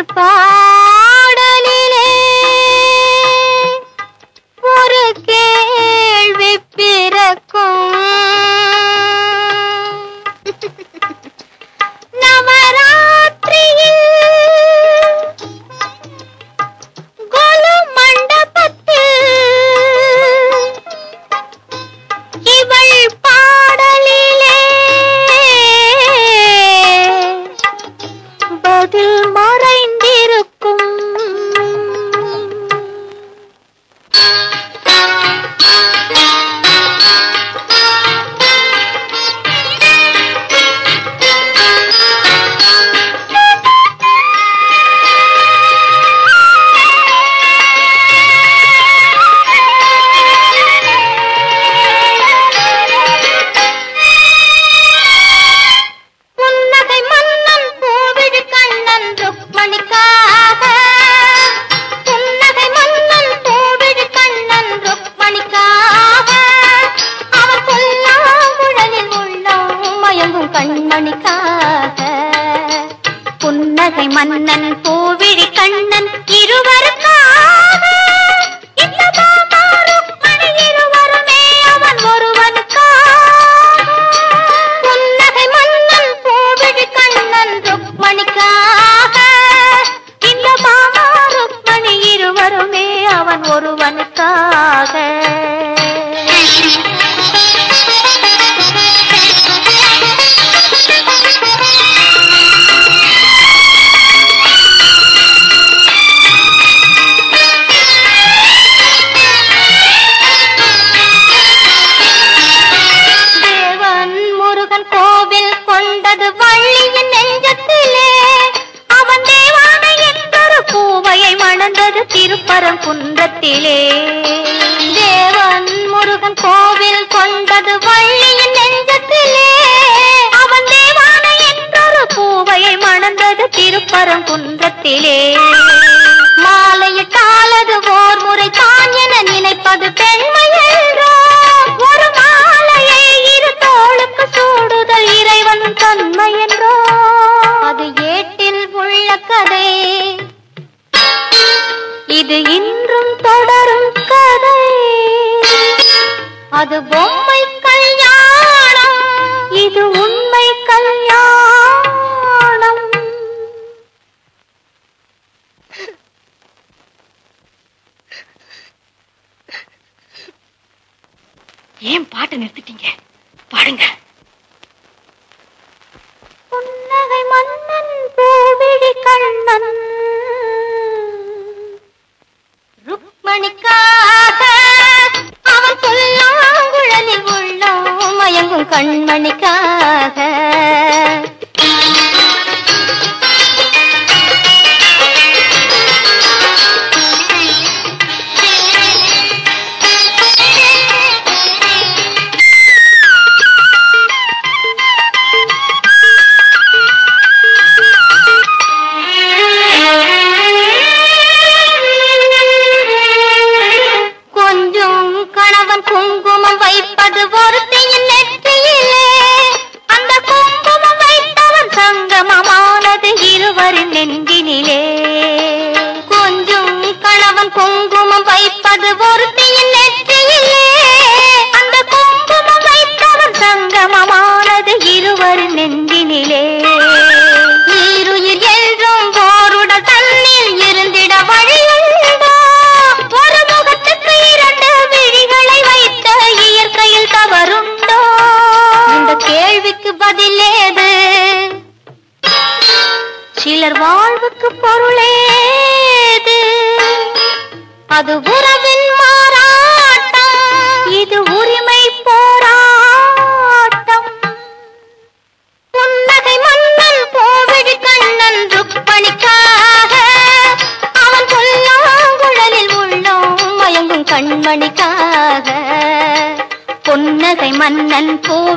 இவள் மணிக்காக. புன்னகை மன்னன் பூவிழி கண்ணன் இருவருக்கா திருப்பரங்குன்றத்திலே. அது பொம்மை கல்யாணம். இது உண்மை கல்யாணம். ஏன் பாட்டை நிறுத்திட்டீங்க? பாடுங்க. புன்னகை மன்னன் பூவிழி கண்ணன். கணவன் குங்குமம் வைப்பது ஒருத்தியின் நெற்றியிலே. அந்த குங்குமம் வைத்தவன் சங்கமமானது இருவரின் நெஞ்சினிலே. கொஞ்சம் கணவன் குங்குமம் வைப்பது ஒருத்தியின் நெற்றியிலே. அந்த குங்குமம் வைத்தவன் சங்கமமானது இருவரின் நெஞ்சினிலே. சிலர் வாழ்வுக்கு பொருளேது அது உறவின் மாறாட்டம். இது உரிமை போராட்டம். புன்னகை மன்னன் கோவிடு கண்ணன் ருக்மணிக்காக. அவன் சொல்லாங்குழலில் உள்ளோம் மயங்கும் கண்மணிக்காக. புன்னகை மன்னன் போ